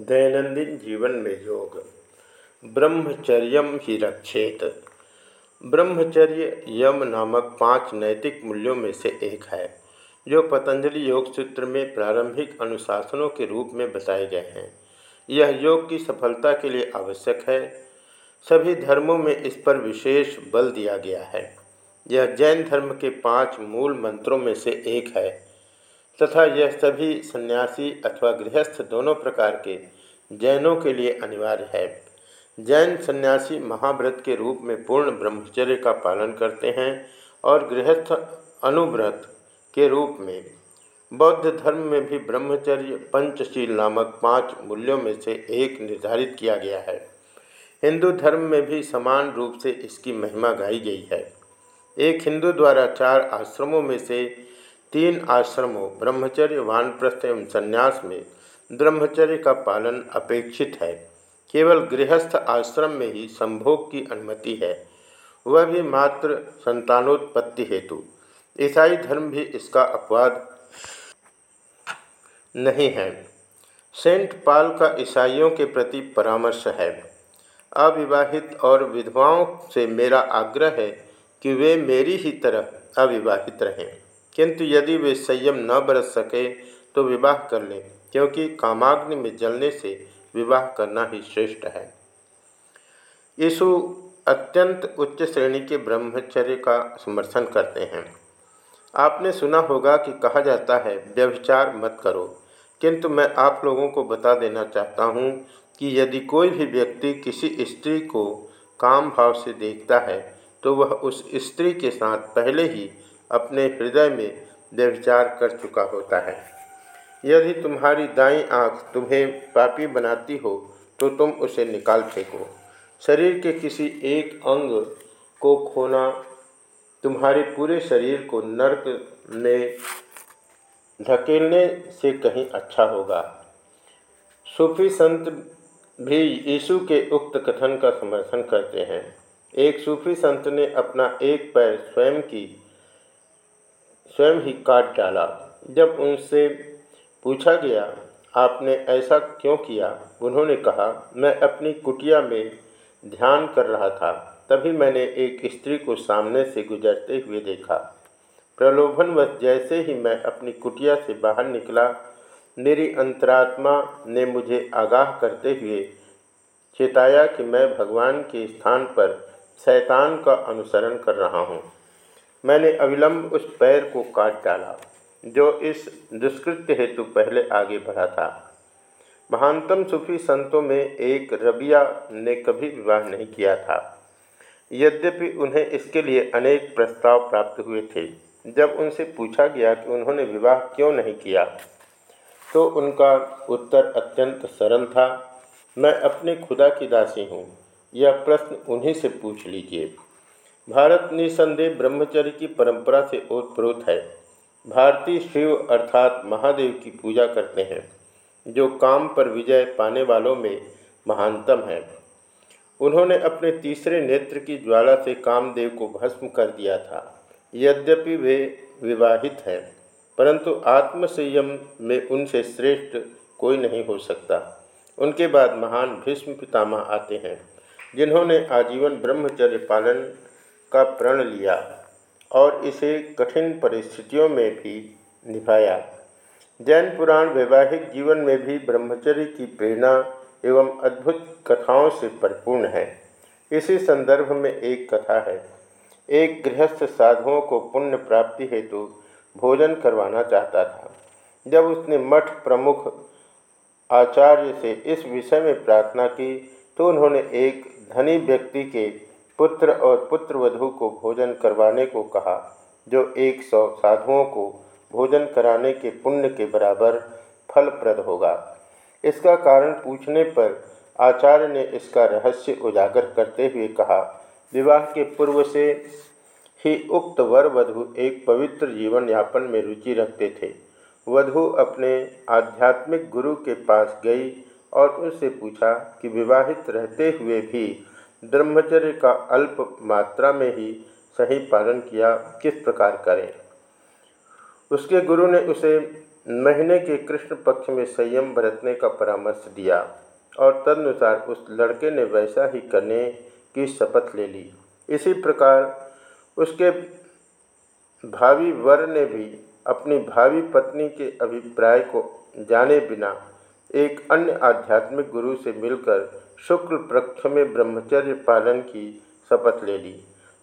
दैनंदिन जीवन में योग। ब्रह्मचर्य ही रक्षेत। ब्रह्मचर्य यम नामक पाँच नैतिक मूल्यों में से एक है, जो पतंजलि योग सूत्र में प्रारंभिक अनुशासनों के रूप में बताए गए हैं। यह योग की सफलता के लिए आवश्यक है। सभी धर्मों में इस पर विशेष बल दिया गया है। यह जैन धर्म के पाँच मूल मंत्रों में से एक है। तथा यह सभी सन्यासी अथवा गृहस्थ दोनों प्रकार के जैनों के लिए अनिवार्य है। जैन सन्यासी महाव्रत के रूप में पूर्ण ब्रह्मचर्य का पालन करते हैं और गृहस्थ अनुव्रत के रूप में। बौद्ध धर्म में भी ब्रह्मचर्य पंचशील नामक पाँच मूल्यों में से एक निर्धारित किया गया है। हिंदू धर्म में भी समान रूप से इसकी महिमा गाई गई है। एक हिंदू द्वारा चार आश्रमों में से तीन आश्रमों, ब्रह्मचर्य, वानप्रस्थ एवं संन्यास में ब्रह्मचर्य का पालन अपेक्षित है। केवल गृहस्थ आश्रम में ही संभोग की अनुमति है। वह भी मात्र संतानोत्पत्ति हेतु। ईसाई धर्म भी इसका अपवाद नहीं है। सेंट पाल का ईसाइयों के प्रति परामर्श है। अविवाहित और विधवाओं से मेरा आग्रह है कि वे मेरी ही तरह अविवाहित रहें। किंतु यदि वे संयम न बरत सके तो विवाह कर लें, क्योंकि कामाग्नि में जलने से विवाह करना ही श्रेष्ठ है। यीशु अत्यंत उच्च श्रेणी के ब्रह्मचर्य का समर्थन करते हैं। आपने सुना होगा कि कहा जाता है, व्यभिचार मत करो। किंतु मैं आप लोगों को बता देना चाहता हूँ कि यदि कोई भी व्यक्ति किसी स्त्री को काम भाव से देखता है तो वह उस स्त्री के साथ पहले ही अपने हृदय में व्यभिचार कर चुका होता है। यदि तुम्हारी दाई आँख तुम्हें पापी बनाती हो तो तुम उसे निकाल फेंको। शरीर के किसी एक अंग को खोना तुम्हारे पूरे शरीर को नर्क में धकेलने से कहीं अच्छा होगा। सूफी संत भी यीशु के उक्त कथन का समर्थन करते हैं। एक सूफी संत ने अपना एक पैर स्वयं की स्वयं ही काट डाला। जब उनसे पूछा गया, आपने ऐसा क्यों किया? उन्होंने कहा, मैं अपनी कुटिया में ध्यान कर रहा था। तभी मैंने एक स्त्री को सामने से गुजरते हुए देखा। प्रलोभनवश जैसे ही मैं अपनी कुटिया से बाहर निकला, मेरी अंतरात्मा ने मुझे आगाह करते हुए चेताया कि मैं भगवान के स्थान पर शैतान का अनुसरण कर रहा हूँ। मैंने अविलंब उस पैर को काट डाला, जो इस दुष्कृत्य हेतु पहले आगे बढ़ा था। महानतम सूफी संतों में एक रबिया ने कभी विवाह नहीं किया था। यद्यपि उन्हें इसके लिए अनेक प्रस्ताव प्राप्त हुए थे, जब उनसे पूछा गया कि उन्होंने विवाह क्यों नहीं किया तो उनका उत्तर अत्यंत सरल था, मैं अपने खुदा की दासी हूँ, यह प्रश्न उन्हीं से पूछ लीजिए। भारत निसंदेह ब्रह्मचर्य की परंपरा से ओतप्रोत है। भारतीय शिव अर्थात महादेव की पूजा करते हैं, जो काम पर विजय पाने वालों में महानतम है। उन्होंने अपने तीसरे नेत्र की ज्वाला से कामदेव को भस्म कर दिया था। यद्यपि वे विवाहित हैं, परंतु आत्मसंयम में उनसे श्रेष्ठ कोई नहीं हो सकता। उनके बाद महान भीष्म पितामह आते हैं, जिन्होंने आजीवन ब्रह्मचर्य पालन का प्रण लिया और इसे कठिन परिस्थितियों में भी निभाया। जैन पुराण वैवाहिक जीवन में भी ब्रह्मचर्य की प्रेरणा एवं अद्भुत कथाओं से परिपूर्ण है। इसी संदर्भ में एक कथा है। एक गृहस्थ साधुओं को पुण्य प्राप्ति हेतु भोजन करवाना चाहता था। जब उसने मठ प्रमुख आचार्य से इस विषय में प्रार्थना की तो उन्होंने एक धनी व्यक्ति के पुत्र और पुत्रवधु को भोजन करवाने को कहा, जो एक सौ साधुओं को भोजन कराने के पुण्य के बराबर फलप्रद होगा। इसका कारण पूछने पर आचार्य ने इसका रहस्य उजागर करते हुए कहा, विवाह के पूर्व से ही उक्त वर वधु एक पवित्र जीवन यापन में रुचि रखते थे। वधु अपने आध्यात्मिक गुरु के पास गई और उससे पूछा कि विवाहित रहते हुए भी ब्रह्मचर्य का अल्प मात्रा में ही सही पालन किया, किस प्रकार करें? उसके गुरु ने उसे महीने के कृष्ण पक्ष में संयम बरतने का परामर्श दिया और तदनुसार उस लड़के ने वैसा ही करने की शपथ ले ली। इसी प्रकार उसके भावी वर ने भी अपनी भावी पत्नी के अभिप्राय को जाने बिना एक अन्य आध्यात्मिक गुरु से मिलकर शुक्ल पक्ष में ब्रह्मचर्य पालन की शपथ ले ली।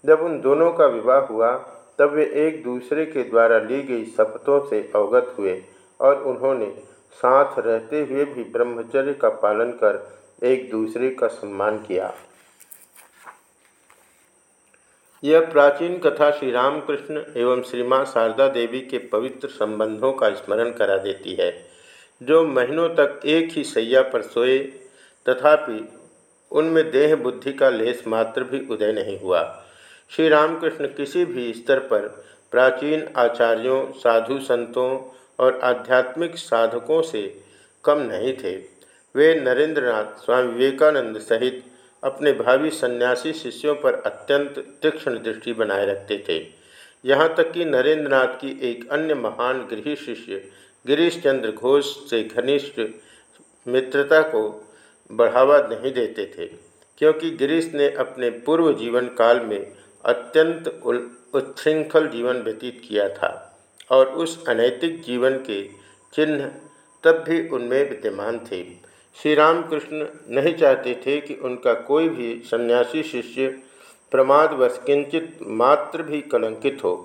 जब उन दोनों का विवाह हुआ, तब वे एक दूसरे के द्वारा ली गई शपथों से अवगत हुए और उन्होंने साथ रहते हुए भी ब्रह्मचर्य का पालन कर एक दूसरे का सम्मान किया। यह प्राचीन कथा श्री रामकृष्ण एवं श्री माँ शारदा देवी के पवित्र संबंधों का स्मरण करा देती है, जो महीनों तक एक ही सैया पर सोए तथापि उनमें देह बुद्धि का लेस मात्र भी उदय नहीं हुआ। श्री रामकृष्ण किसी भी स्तर पर प्राचीन आचार्यों, साधु संतों और आध्यात्मिक साधकों से कम नहीं थे। वे नरेंद्रनाथ स्वामी विवेकानंद सहित अपने भावी सन्यासी शिष्यों पर अत्यंत तीक्ष्ण दृष्टि बनाए रखते थे। यहाँ तक कि नरेंद्रनाथ की एक अन्य महान गृह शिष्य गिरीश चंद्र घोष से घनिष्ठ मित्रता को बढ़ावा नहीं देते थे, क्योंकि गिरीश ने अपने पूर्व जीवन काल में अत्यंत उच्छृंखल जीवन व्यतीत किया था और उस अनैतिक जीवन के चिन्ह तब भी उनमें विद्यमान थे। श्री रामकृष्ण नहीं चाहते थे कि उनका कोई भी सन्यासी शिष्य प्रमाद प्रमादवश किंचित मात्र भी कलंकित हो।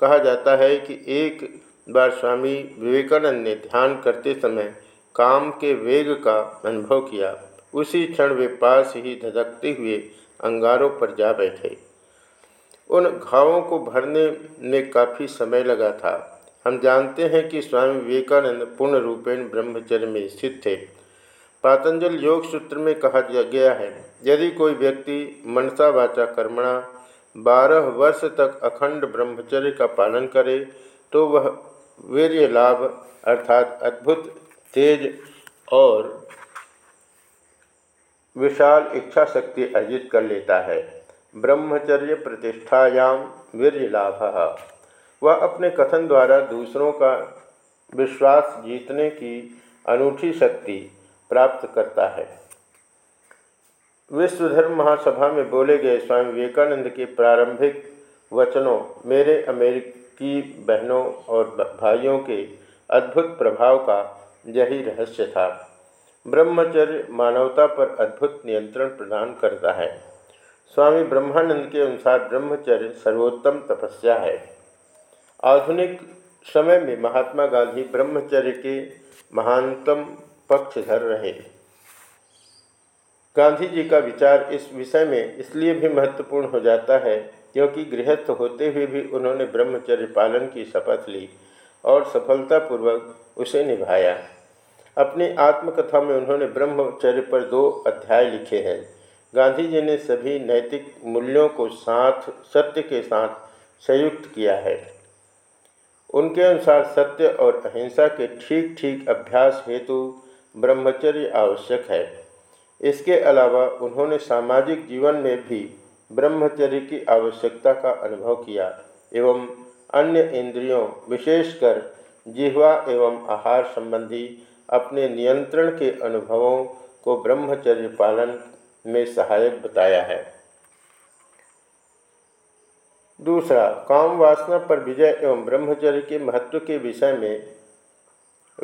कहा जाता है कि एक बार स्वामी विवेकानंद ने ध्यान करते समय काम के वेग का अनुभव किया। उसी क्षण वे पास ही धधकते हुए अंगारों पर जा बैठे। उन घावों को भरने में काफ़ी समय लगा था। हम जानते हैं कि स्वामी विवेकानंद पूर्ण रूपेण ब्रह्मचर्य में स्थित थे। पातंजल योग सूत्र में कहा गया है, यदि कोई व्यक्ति मनसा वाचा कर्मणा बारह वर्ष तक अखंड ब्रह्मचर्य का पालन करे तो वह वीर्य लाभ अर्थात अद्भुत तेज और विशाल इच्छा शक्ति अर्जित कर लेता है। ब्रह्मचर्य प्रतिष्ठायाम वीर्य लाभ वह अपने कथन द्वारा दूसरों का विश्वास जीतने की अनूठी शक्ति प्राप्त करता है। विश्व धर्म महासभा में बोले गए स्वामी विवेकानंद के प्रारंभिक वचनों, मेरे अमेरिकी बहनों और भाइयों के अद्भुत प्रभाव का यही रहस्य था। ब्रह्मचर्य मानवता पर अद्भुत नियंत्रण प्रदान करता है। स्वामी ब्रह्मानंद के अनुसार ब्रह्मचर्य सर्वोत्तम तपस्या है। आधुनिक समय में महात्मा गांधी ब्रह्मचर्य के महानतम पक्षधर रहे। गांधी जी का विचार इस विषय में इसलिए भी महत्वपूर्ण हो जाता है क्योंकि गृहस्थ होते हुए भी उन्होंने ब्रह्मचर्य पालन की शपथ ली और सफलतापूर्वक उसे निभाया। अपनी आत्मकथा में उन्होंने ब्रह्मचर्य पर दो अध्याय लिखे हैं। गांधी जी ने सभी नैतिक मूल्यों को साथ, सत्य के साथ संयुक्त किया है। उनके अनुसार सत्य और अहिंसा के ठीक ठीक अभ्यास हेतु ब्रह्मचर्य आवश्यक है। इसके अलावा उन्होंने सामाजिक जीवन में भी ब्रह्मचर्य की आवश्यकता का अनुभव किया एवं अन्य इंद्रियों, विशेषकर जिह्वा एवं आहार संबंधी अपने नियंत्रण के अनुभवों को ब्रह्मचर्य पालन में सहायक बताया है। दूसरा, काम वासना पर विजय एवं ब्रह्मचर्य के महत्व के विषय में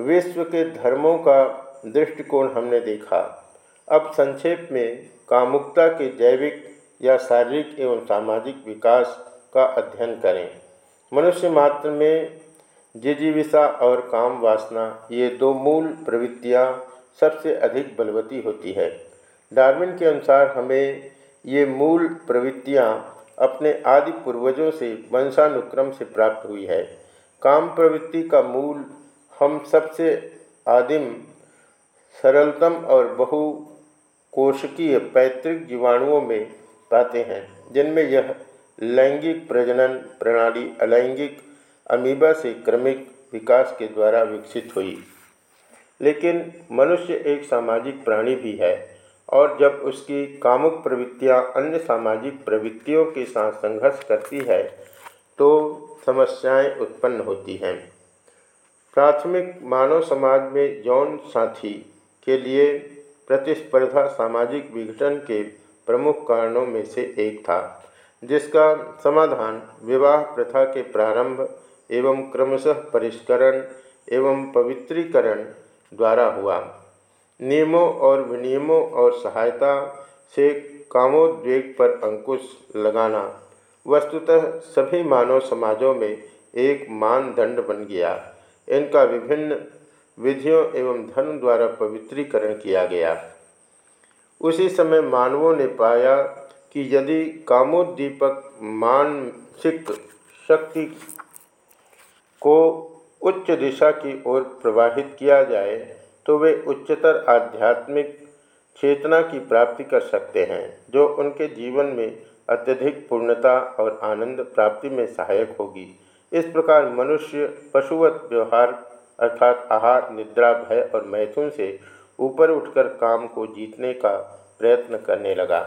विश्व के धर्मों का दृष्टिकोण हमने देखा। अब संक्षेप में, कामुकता के जैविक या शारीरिक एवं सामाजिक विकास का अध्ययन करें। मनुष्य मात्र में जिजीविषा और काम वासना, ये दो मूल प्रवृत्तियाँ सबसे अधिक बलवती होती है। डार्विन के अनुसार हमें ये मूल प्रवृत्तियाँ अपने आदि पूर्वजों से वंशानुक्रम से प्राप्त हुई है। काम प्रवृत्ति का मूल हम सबसे आदिम, सरलतम और बहु कोशिकीय पैतृक जीवाणुओं में पाते हैं, जिनमें यह लैंगिक प्रजनन प्रणाली, अलैंगिक अमीबा से क्रमिक विकास के द्वारा विकसित हुई। लेकिन मनुष्य एक सामाजिक प्राणी भी है और जब उसकी कामुक प्रवृत्तियाँ अन्य सामाजिक प्रवृत्तियों के साथ संघर्ष करती है तो समस्याएँ उत्पन्न होती हैं। प्राथमिक मानव समाज में यौन साथी के लिए प्रतिस्पर्धा सामाजिक विघटन के प्रमुख कारणों में से एक था, जिसका समाधान विवाह प्रथा के प्रारंभ एवं क्रमशः परिष्करण एवं पवित्रीकरण द्वारा हुआ। नियमों और विनियमों और सहायता से कामोद्वेग पर अंकुश लगाना वस्तुतः सभी मानव समाजों में एक मानदंड बन गया। इनका विभिन्न विधियों एवं धर्म द्वारा पवित्रीकरण किया गया। उसी समय मानवों ने पाया कि यदि कामोद्दीपक मानसिक शक्ति को उच्च दिशा की ओर प्रवाहित किया जाए तो वे उच्चतर आध्यात्मिक चेतना की प्राप्ति कर सकते हैं, जो उनके जीवन में अत्यधिक पूर्णता और आनंद प्राप्ति में सहायक होगी। इस प्रकार मनुष्य पशुवत व्यवहार अर्थात आहार, निद्रा, भय और मैथुन से ऊपर उठकर काम को जीतने का प्रयत्न करने लगा।